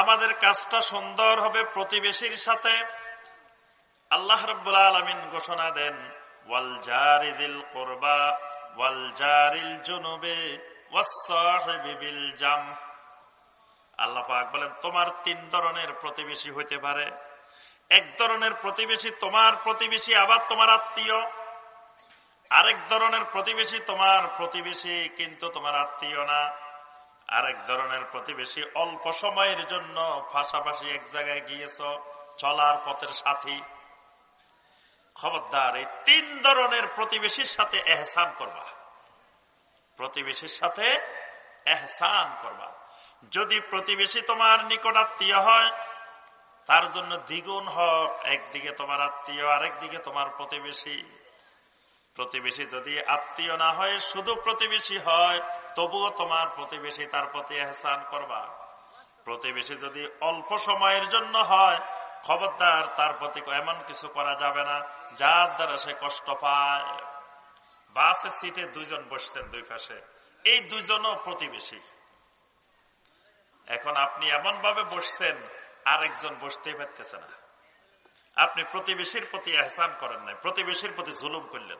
আমাদের কাজটা সুন্দর হবে প্রতিবেশীর সাথে। আল্লাহ রব্বুল আলমিন ঘোষণা দেন, ওয়াল জারিদিল কোরবা, ওয়াল জারিল জুনুবে জাম। আল্লাহ বলেন, তোমার তিন ধরনের প্রতিবেশী হইতে পারে। এক ধরনের প্রতিবেশী তোমার প্রতিবেশী, আবার তোমার আত্মীয়। আরেক ধরনের প্রতিবেশী তোমার প্রতিবেশী, কিন্তু তোমার আত্মীয় না। আরেক ধরনের প্রতিবেশী, অল্প সময়ের জন্য পাশাপাশি এক জায়গায় গিয়েছ, চলার পথের সাথী। খবরদার, এই তিন ধরনের প্রতিবেশীর সাথে এহসান করবা। প্রতিবেশীর সাথে এহসান করবা। যদি প্রতিবেশী তোমার নিকট আত্মীয় হয়, তার জন্য দ্বিগুণ হক। একদিকে তোমার আত্মীয়, আরেকদিকে তোমার প্রতিবেশী। প্রতিবেশী যদি আত্মীয় না হয়, শুধু প্রতিবেশী হয় তবুও তোমার প্রতিবেশী তার প্রতি এহসান করবা। প্রতিবেশী যদি অল্প সময়ের জন্য হয়, খবরদার তার প্রতি এমন কিছু করা যাবে না, যার দ্বারা সে কষ্ট পায়। বাসের সিটে দুইজন বসছেন দুই পাশে। এই দুইজনও প্রতিবেশী। এখন আপনি এমন ভাবে বসছেন, আরেকজন বসতেই পারতেছে না। আপনি প্রতিবেশীর প্রতি এহসান করেন নাই, প্রতিবেশীর প্রতি জুলুম করলেন।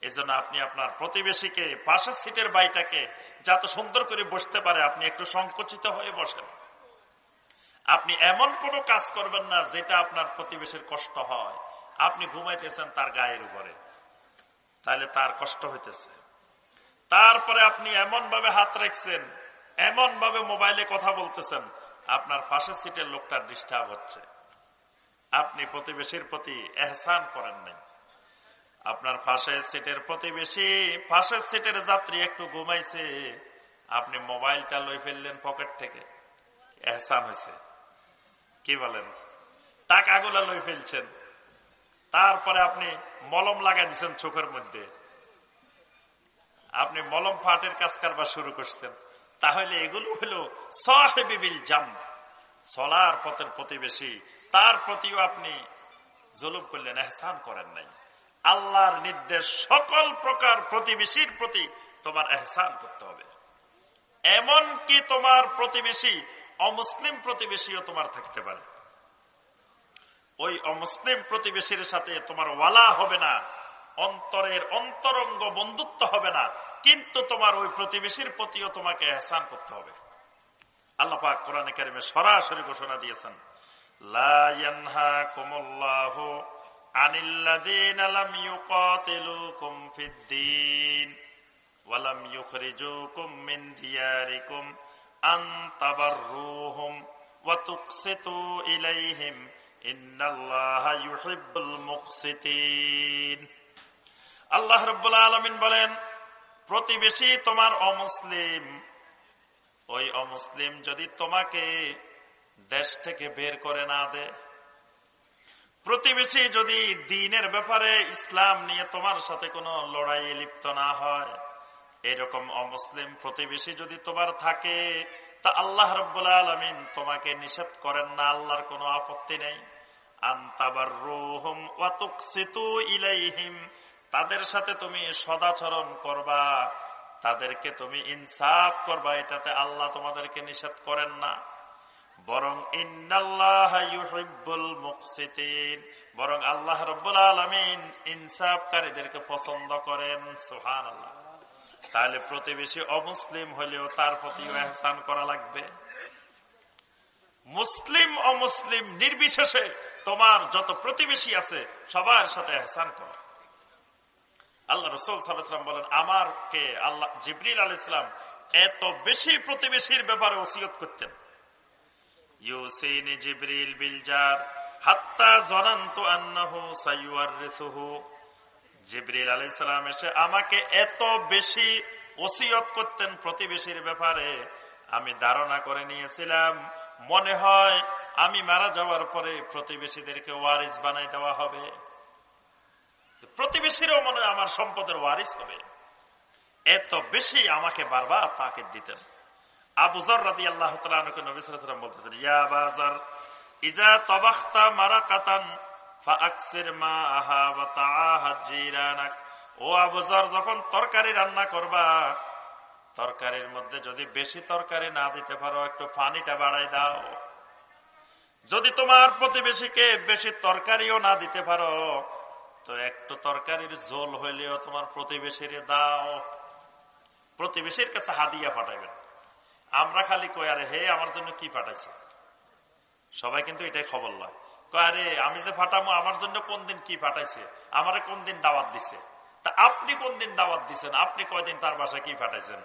এই জন্য আপনি আপনার প্রতিবেশীকে পাশের সিটের বাইটাকে যাতে সুন্দর করে বসতে পারে, আপনি একটু সংকুচিত হয়ে বসেন। আপনি এমন কোনো কাজ করবেন না যেটা আপনার প্রতিবেশীর কষ্ট হয়। আপনি ঘুমাইতেছেন তার গায়ের উপরে। তাহলে তার কষ্ট হইতেছে। তারপরে আপনি এমন ভাবে হাত রাখছেন এমন ভাবে মোবাইলে কথা বলতেছেন, আপনার পাশের সিটের লোকটার ডিস্টার্ব হচ্ছে। আপনি প্রতিবেশীর প্রতি এহসান করেন নাই। আপনার পাশের সিটের প্রতিবেশী, পাশের সিটের যাত্রী একটু ঘুমাইছে। আপনি মোবাইলটা লই ফেললেন পকেট থেকে। এহসান হয়েছে। কি বলেন? টাকাগুলা লই ফেলছেন। তারপরে আপনি মলম লাগাই দিচ্ছেন চোখের মধ্যে। আপনি মলম ফাটের কাজ কারবার শুরু করছেন। তাহলে এগুলো হলো সহেবিবিল জাম। চলার পথের প্রতিবেশী। তার প্রতিও আপনি জুলুম করলেন, এহসান করেন নাই। আল্লাহর নির্দেশ সকল প্রকার প্রতিবেশীর প্রতি তোমার এহসান করতে হবে। এমন কি তোমার প্রতিবেশী, অমুসলিম প্রতিবেশীও তোমার থাকতে পারে। ওই অমুসলিম প্রতিবেশীর সাথে তোমার ওয়ালা হবে না, অন্তরের অন্তরঙ্গ বন্ধুত্ব হবে না, কিন্তু তোমার ওই প্রতিবেশীর প্রতিও তোমাকে এহসান করতে হবে। আল্লাহ পাক কোরআন কারিমে সরাসরি ঘোষণা দিয়েছেন, লা আনিল্লাযীনা লাম ইউকাতিলুকুম ফিদ-দীন ওয়া লাম ইউখরিজুকুম মিন দিয়ারিকুম আন তাবাররুহুম ওয়া তুকসিতু ইলাইহিম ইন্নাল্লাহা ইউহিব্বুল মুকসিতিন। আল্লাহ রাব্বুল আলামিন বলেন, প্রতিবেশী তোমার অমুসলিম, ওই অমুসলিম যদি তোমাকে দেশ থেকে বের করে না দে প্রতিবেশী যদি দিনের ব্যাপারে ইসলাম নিয়ে তোমার সাথে কোনো লড়াইয়ে লিপ্ত না হয়, এরকম অমুসলিম প্রতিবেশী যদি তোমার থাকে, তা আল্লাহ রব্বুল আলমিন তোমাকে নিষেধ করেন না, আল্লাহর কোনো আপত্তি নেই। তাদের সাথে তুমি সদাচরণ করবা, তাদেরকে তুমি ইনসাফ করবা, এটাতে আল্লাহ তোমাদেরকে নিষেধ করেন না। বরং বরং আল্লাহ রব্বুল আলমিন ইনসাফকারীদেরকে পছন্দ করেন। সুহান আল্লাহ তাহলে প্রতিবেশী অমুসলিম হলেও তার প্রতি এহসান করা লাগবে। মুসলিম অমুসলিম নির্বিশেষে তোমার যত প্রতিবেশী আছে, সবার সাথে এহসান করো। আল্লাহ রসুল সাল্লাম বলেন আমার কে আল্লাহ জিবরিল আল ইসলাম এত বেশি প্রতিবেশীর ব্যাপারে ওসিয়ত করতেন। প্রতিবেশীর ব্যাপারে, আমি ধারণা করে নিয়েছিলাম, মনে হয় আমি মারা যাওয়ার পরে প্রতিবেশীদেরকে ওয়ারিস বানাই দেওয়া হবে। প্রতিবেশীরও মনে আমার সম্পদের ওয়ারিস হবে। এত বেশি আমাকে বারবার তাকে দিতেন। আবুজর যখন তরকারি রান্না করবা, তরকারির মধ্যে যদি বেশি তরকারি না দিতে পারো, একটু পানিটা বাড়াই দাও। যদি তোমার প্রতিবেশীকে বেশি তরকারিও না দিতে পারো, তো একটু তরকারির ঝোল হইলেও তোমার প্রতিবেশীর দাও। প্রতিবেশীর কাছে হাদিয়া পাঠাইবেন। আমরা খালি কই, আরে হে, আমার জন্য কি পাঠাইছে? সবাই কিন্তু এটাই খবর লয়। আরে, আমি যে ফাটামো, আমার জন্য কোন দিন কি পাঠাইছে? আমারে কোন দিন দাওয়াত দিছে? তা আপনি কোন দিন দাওয়াত দিছেন? আপনি কয়দিন তার বাসায় কি পাঠাইছেন?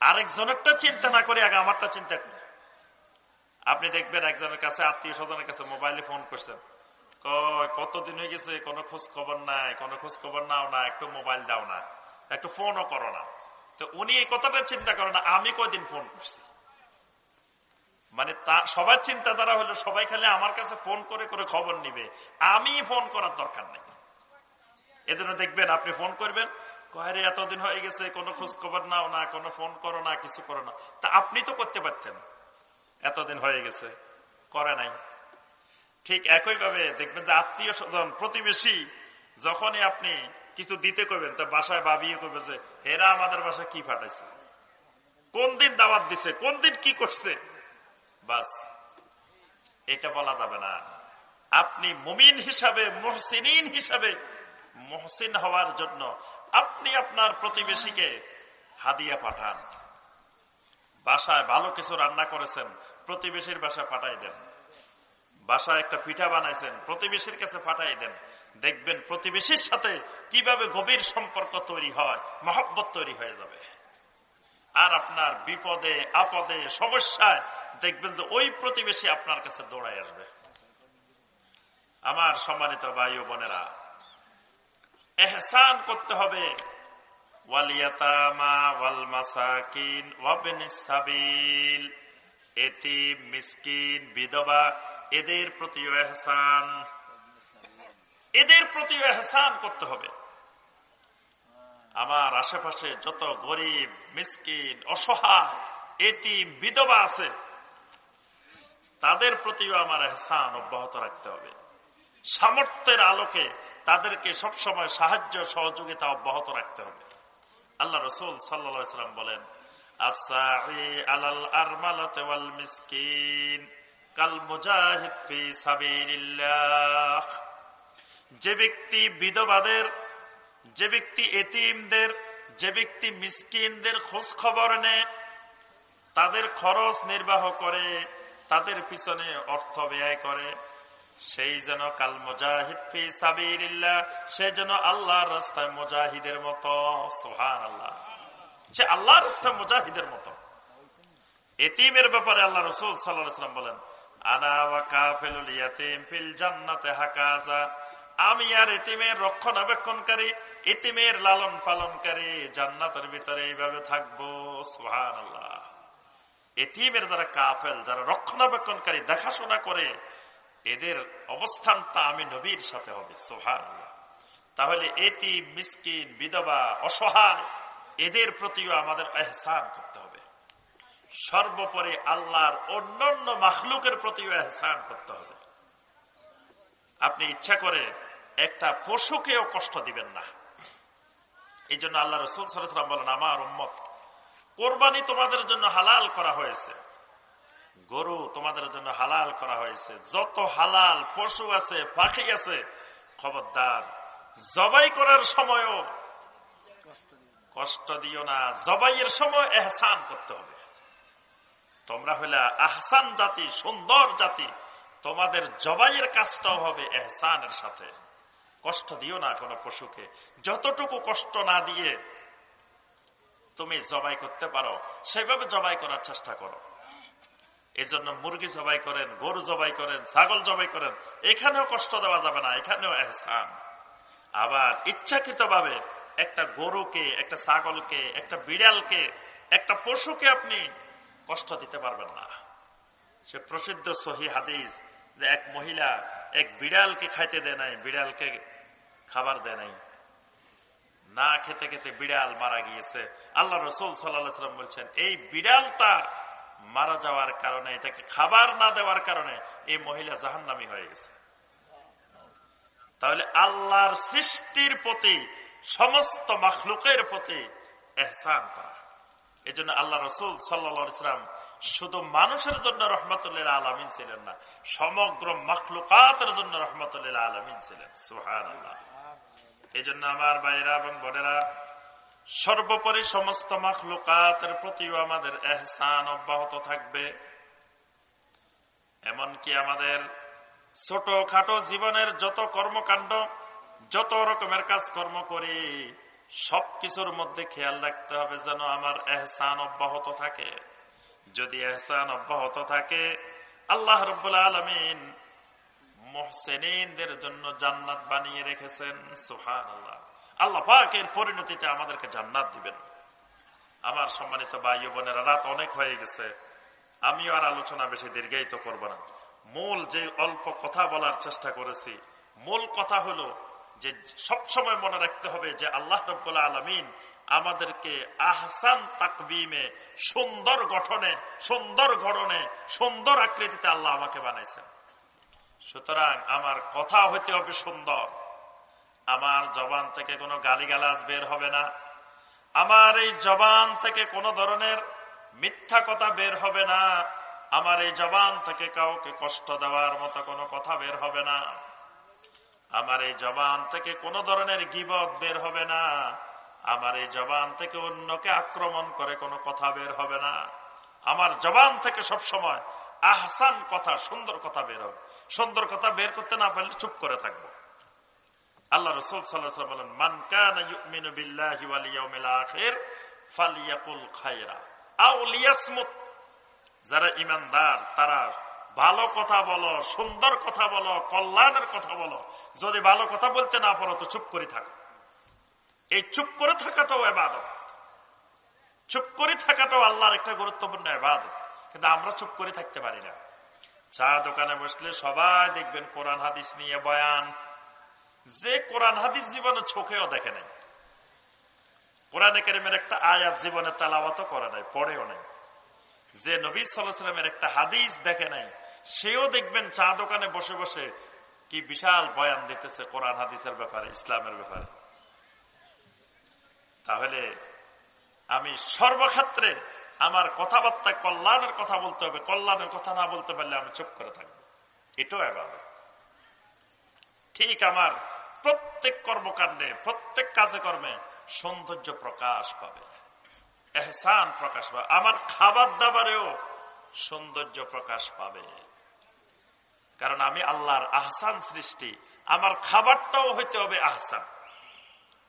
আরেকজনেরটা চিন্তা না করে, আগে আমারটা চিন্তা করি। আপনি দেখবেন একজনের কাছে, আত্মীয় স্বজনের কাছে মোবাইলে ফোন করছেন। কতদিন হয়ে গেছে? কোনো খোঁজ খবর নাই, কোনো খোঁজ খবর নাও না, একটু মোবাইল দাও না, একটু ফোনও করো না। তো উনি এই কথাটা চিন্তা করে না, আমি কয়দিন ফোন করছি। মানে তা, সবার চিন্তাধারা হলো সবাই খালি আমার কাছে ফোন করে করে খবর নিবে। আমি ফোন করার দরকার নেই। এজন্য দেখবেন, আপনি ফোন করবেন কয়ারে এতদিন হয়ে গেছে, কোনো খোঁজ খবর নাও না, কোনো ফোন করো না, কিছু করো না। তা আপনি তো করতে পারতেন। এতদিন হয়ে গেছে, করে নাই। ঠিক একইভাবে দেখবেন যে আত্মীয় স্বজন, প্রতিবেশী, যখনই আপনি কিছু দিতে করবেন তো বাসায় ভাবিয়ে করবে যে, হেরা আমাদের বাসায় কি ফাটাইছে? কোন দিন দাওয়াত দিছে? কোন দিন কি করছে? বাস, এটা বলা যাবে না। আপনি মুমিন হিসাবে মহসিন হিসাবে মহসিন হওয়ার জন্য আপনি আপনার প্রতিবেশীকে হাদিয়া পাঠান। বাসায় ভালো কিছু রান্না করেছেন, প্রতিবেশীর বাসায় পাঠাই দেন। বাসায় একটা পিঠা বানাইছেন, প্রতিবেশীর কাছে পাঠাই দেন। দেখবেন প্রতিবেশীর সাথে কীভাবে গভীর সম্পর্ক তৈরি হয়, মহব্বত তৈরি হয়ে যাবে। আর আপনার বিপদে, আপদে, সমস্যায় দেখবেন যে ওই প্রতিবেশী আপনার কাছে দৌড়াই আসবে। আমার সম্মানিত ভাই ও বোনেরা, এহসান করতে হবে। এতিম, মিসকিন, বিধবা, এদের প্রতি এহসান। এদের প্রতিও এহসান করতে হবে। আমার আশেপাশে যত গরিব, মিসকিন, অসহায়, এতিম, বিধবা আছে, তাদের প্রতিও আমার এহসান অব্যাহত রাখতে হবে। সামর্থ্যের আলোকে তাদেরকে সবসময় সাহায্য, সহযোগিতা অব্যাহত রাখতে হবে। আল্লাহ রসুল সাল্লাম বলেন মিসকিন কাল মুজাহিদ ফি সাবিলিল্লাহ। যে ব্যক্তি বিধবাদের, যে ব্যক্তি এতিমদের, যে ব্যক্তি মিসকিনদের খোঁজ খবর নেয়, তাদের খরচ নির্বাহ করে, তাদের পিছনে অর্থ ব্যয় করে, সেই যেন কাল মুজাহিদ ফি সাবিলিল্লাহ, সে যেন আল্লাহর রাস্তায় মুজাহিদের মতো সোহান আল্লাহ সে আল্লাহর রাস্তায় মুজাহিদের মতো। এতিমের ব্যাপারে আল্লাহ রসুল সাল্লাম বলেন, আনা ওয়া কাফেলুল ইয়াতিম ফিল জান্নাতে হাকাজা। আমি আর এতিমের রক্ষণাবেক্ষণকারী এতিমের লালন পালনকারী জান্নাতের ভিতরে এইভাবে থাকব সোহান আল্লাহ এতিমের যারা কাফেল, যারা রক্ষণাবেক্ষণকারী দেখাশোনা করে, এদের অবস্থানটা আমি নবীর সাথে হবে সোহান তাহলে এটি মিসকিন, বিধবা, অসহায়, এদের প্রতিও আমাদের এহসান করতে হবে। সর্বোপরি আল্লাহর অন্যান্য মাখলুকের প্রতিও এহসান করতে হবে। আপনি ইচ্ছা করে একটা পশুকেও কষ্ট দিবেন না। এই জন্য আল্লাহ রসুল সালাম বলেন, আমার উম্মত, কোরবানি তোমাদের জন্য হালাল করা হয়েছে, গরু তোমাদের জন্য হালাল করা হয়েছে, যত হালাল পশু আছে, পাখি আছে, খবরদার, জবাই করার সময়ও কষ্ট দিও না, জবাইয়ের সময় এহসান করতে হবে। তোমরা হইলে আহসান জাতি, সুন্দর জাতি, তোমাদের জবাইয়ের কাজটাও হবে এহসানের সাথে। কষ্ট দিও না কোনো পশুকে। যতটুকু কষ্ট না দিয়ে তুমি জবাই করতে পারো, সেভাবে জবাই করার চেষ্টা করো। এই জন্য মুরগি জবাই করেন, গরু জবাই করেন, ছাগল জবাই করেন, এখানেও কষ্ট দেওয়া যাবে না, এখানেও এহসান। আবার ইচ্ছাকৃত ভাবে একটা গরুকে, একটা ছাগলকে, একটা বিড়ালকে, একটা পশুকে আপনি কষ্ট দিতে পারবেন না। সে প্রসিদ্ধ সহি হাদিস যে এক মহিলা এক বিড়ালকে খাইতে দেয় নাই, বিড়ালকে খাবার দেয় নাই। না খেতে খেতে বিড়াল মারা গিয়েছে। আল্লাহ রসুল সাল্লাম বলছেন, এই বিড়ালটা মারা যাওয়ার কারণে, এটাকে খাবার না দেওয়ার কারণে এই মহিলা জাহান্নামি হয়ে গেছে। তাহলে আল্লাহর সৃষ্টির প্রতি, সমস্ত মখলুকের প্রতি এহসান করা। এই জন্য আল্লাহ রসুল সাল্লাম শুধু মানুষের জন্য রহমতুল্লাহ আলমিন ছিলেন না, সমগ্র মখলুকাতের জন্য রহমতুল্লাহ আলমিন ছিলেন। সুহান আল্লাহ এই জন্য আমার বাইরা এবং বোনেরা, সর্বোপরি সমস্ত মখলুকাতের প্রতিও আমাদের এহসান অব্যাহত থাকবে। এমনকি আমাদের ছোট খাটো জীবনের যত কর্মকাণ্ড, যত রকমের কাজ কর্ম করি সব কিছুর মধ্যে খেয়াল রাখতে হবে যেন আমার এহসান অব্যাহত থাকে। যদি এহসান অব্যাহত থাকে, আল্লাহ রব্বুল আলমিন জন্য জান্নাত বানিয়ে রেখেছেন সুহান আল্লাহ আল্লাহ পাকের পরিণতিতে আমাদেরকে জান্নাত দিবেন। আমার সম্মানিত ভাই বোনেরা, রাত অনেক হয়ে গেছে। আমিও আর আলোচনা বেশি দীর্ঘায়িত করব না। মূল যে অল্প কথা বলার চেষ্টা করেছি, মূল কথা হলো যে সবসময় মনে রাখতে হবে যে আল্লাহ রব্বুল্লা আলমিন আমাদেরকে আহসান তাকবিমে, সুন্দর গঠনে, সুন্দর গড়নে সুন্দর আকৃতিতে আল্লাহ আমাকে বানাইছেন। সুতরাং আমার কথা হইতে হবে সুন্দর। আমার জবান থেকে কোনো গালিগালাজ বের হবে না। আমার এই জবান থেকে কোনো ধরনের মিথ্যা কথা বের হবে না। আমার এই জবান থেকে কাউকে কষ্ট দেওয়ার মতো কোনো কথা বের হবে না। আমার এই জবান থেকে কোনো ধরনের গিবত বের হবে না। আমার এই জবান থেকে অন্যকে আক্রমণ করে কোনো কথা বের হবে না। আমার জবান থেকে সব সময় আহসান কথা, সুন্দর কথা বের হবে। সুন্দর কথা বের করতে না পারলে চুপ করে থাকব। আল্লাহ রসুল সাল্লাহ যারা ইমানদার তারা ভালো কথা বলো, সুন্দর কথা বলো, কল্যাণের কথা বলো। যদি ভালো কথা বলতে না পারো, তো চুপ করে থাকো। এই চুপ করে থাকাটাও এবাদত। চুপ করে থাকাটাও আল্লাহর একটা গুরুত্বপূর্ণ এবাদত। কিন্তু আমরা চুপ করে থাকতে পারি না। চা দোকানে বসলে সবাই দেখবেন কোরআন হাদিস নিয়ে বয়ান। যে কোরআন হাদিস জীবনে চোখেও দেখে নাই। কোরআন একাডেমের একটা আয়াত জীবনে তালাওয়াত করে নাই, পড়েও নাই। যে নবী সাল্লামের একটা হাদিস দেখে নাই, সেও দেখবেন চা দোকানে বসে বসে কি বিশাল বয়ান দিতেছে কোরআন হাদিসের ব্যাপারে, ইসলামের ব্যাপারে। তাহলে আমি সর্বক্ষেত্রে আমার কথাবার্তা কল্যাণের কথা বলতে হবে, কল্যাণের কথা না বলতে পারলে আমি চুপ করে থাকব। এটাও আবাদত। ঠিক আমার প্রত্যেক কর্মকাণ্ডে, প্রত্যেক কাজে কর্মে সৌন্দর্য প্রকাশ পাবে। এহসান প্রকাশ পাবে। আমার খাবার দাবারেও সৌন্দর্য প্রকাশ পাবে। কারণ আমি আল্লাহর আহসান সৃষ্টি, আমার খাবারটাও হইতে হবে আহসান।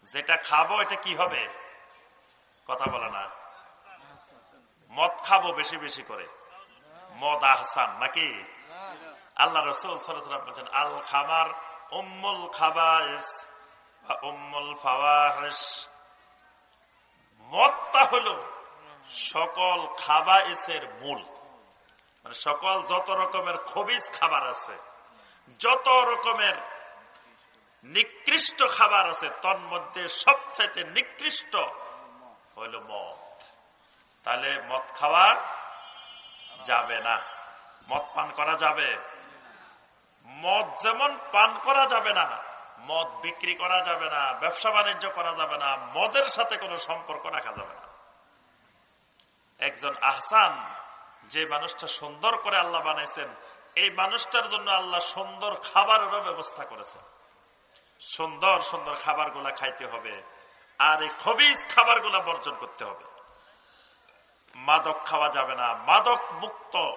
যেটা খাব, এটা কি হবে? কথা বলে না। মদ খাব বেশি বেশি করে। মদ আহসান নাকি? আল্লাহ রসুল বলছেন, আল খামার উম্মুল খাবাইস বা উম্মুল ফাওয়াহিস মদটা হলো সকল খাবাইসের মূল। মানে সকল যত রকমের খবিজ খাবার আছে, যত রকমের নিকৃষ্ট খাবার আছে, তন্মধ্যে সবচাইতে নিকৃষ্ট হইল মদ। তাহলে মদ খাওয়া যাবে না। মদ পান করা যাবে। মদ যেমন পান করা যাবে না, মদ বিক্রি করা যাবে না, ব্যবসা বাণিজ্য করা যাবে না, মদের সাথে কোনো সম্পর্ক রাখা যাবে না। একজন আহসান যে মানুষটা সুন্দর করে আল্লাহ বানাইছেন, এই মানুষটার জন্য আল্লাহ সুন্দর খাবারেরও ব্যবস্থা করেছেন। সুন্দর সুন্দর খাবারগুলা খাইতে হবে, আর এই খবিজ খাবারগুলা বর্জন করতে হবে। মাদক খাওয়া যাবে না। মাদক মুক্ত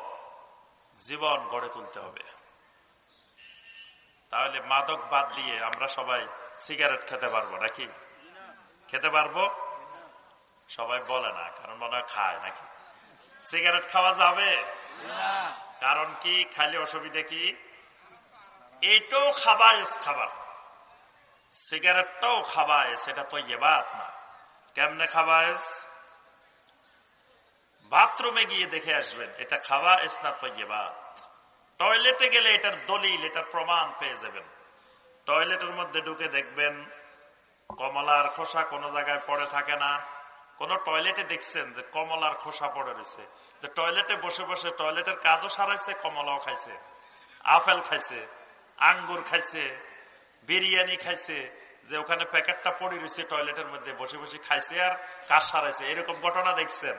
জীবন গড়ে তুলতে হবে। তাহলে মাদক বাদ দিয়ে আমরা সবাই সিগারেট খেতে পারব নাকি? খেতে পারব? সবাই বলে না, কারণ মনে খায় নাকি? সিগারেট খাওয়া যাবে? কারণ কি? খাইলে অসুবিধা কি? এইটাও খাবাইস খাবার সিগারেটটাও খাবাইস এটা তো এবার না। কেমনে খাবাইস বাথরুমে গিয়ে দেখে আসবেন, এটা খাওয়া এস না টয়লেটে গেলে এটার দলিল, এটার প্রমাণ পেয়ে যাবেন। টয়লেটের মধ্যে ঢুকে দেখবেন, কমলার খোসা কোন জায়গায় পড়ে থাকে না। কোন টয়লেটে দেখছেন যে কমলার খোসা পড়ে রয়েছে। যে টয়লেটে বসে বসে টয়লেটের কাজও সারাইছে, কমলাও খাইছে। আপেল খাইছে, আঙ্গুর খাইছে, বিরিয়ানি খাইছে, যে ওখানে প্যাকেটটা পড়ে রয়েছে টয়লেটের মধ্যে, বসে বসে খাইছে আর কাজ সারাইছে। এরকম ঘটনা দেখছেন।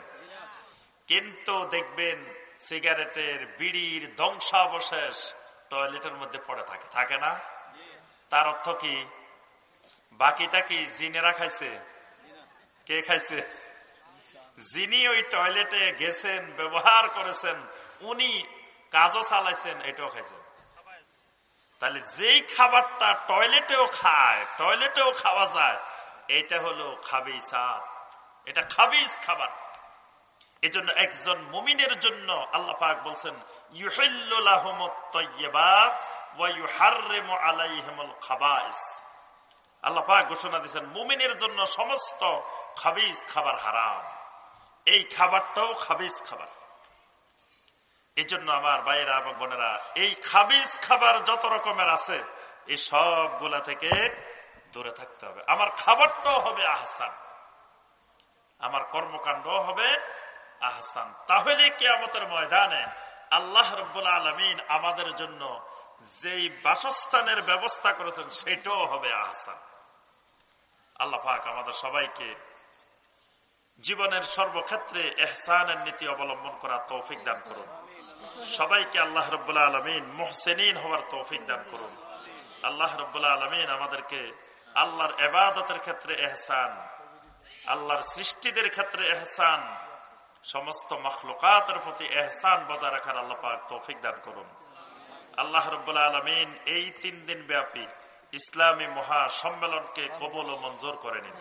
কিন্তু দেখবেন সিগারেটের বিড়ির ধ্বংসাবশেষ টয়লেটের মধ্যে পড়ে থাকে। থাকে না? তার অর্থ কি? বাকিটা কি জিনেরা খাইছে? কে খাইছে? যিনি ওই টয়লেটে গেছেন, ব্যবহার করেছেন, উনি কাজও চালাইছেন, এটাও খাইছেন। তাহলে যেই খাবারটা টয়লেটেও খায়, টয়লেটেও খাওয়া যায়, এটা হলো খাবিসাত এটা খাবিজ খাবার। এই জন্য একজন মুমিনের জন্য আল্লাহ পাক বলছেন ঘোষণা দিচ্ছেন মুমিনের জন্য সমস্ত খাবিজ খাবার হারাম। এই খাবারটাও খাবিজ খাবার। এই জন্য আমার ভাইয়েরা এবং বোনেরা, এই খাবিজ খাবার যত রকমের আছে এই সবগুলা থেকে দূরে থাকতে হবে। আমার খাবারটাও হবে আহসান। আমার কর্মকাণ্ড হবে আহসান। তাহলে কেয়ামতের ময়দানে আল্লাহ রব্বুল আলমিন আমাদের জন্য যেই বাসস্থানের ব্যবস্থা করেছেন, সেটাও হবে আহসান। আল্লাহ পাক আমাদের সবাইকে জীবনের সর্বক্ষেত্রে এহসানের নীতি অবলম্বন করার তৌফিক দান করুন। সবাইকে আল্লাহ রব্বুল্লাহ আলমিন মোহসেনিন হওয়ার তৌফিক দান করুন। আল্লাহ রব্বুল্লাহ আলমিন আমাদেরকে আল্লাহর এবাদতের ক্ষেত্রে এহসান, আল্লাহর সৃষ্টিদের ক্ষেত্রে এহসান সমস্ত মখলুকাতের প্রতি এহসান বজায় রাখার আল্লাহ পাক তৌফিক দান করুন। আল্লাহ রব্বুল্লাহ আলমিন এই তিন দিন ব্যাপী ইসলামী মহা সম্মেলনকে কবল ও মঞ্জুর করে নিন।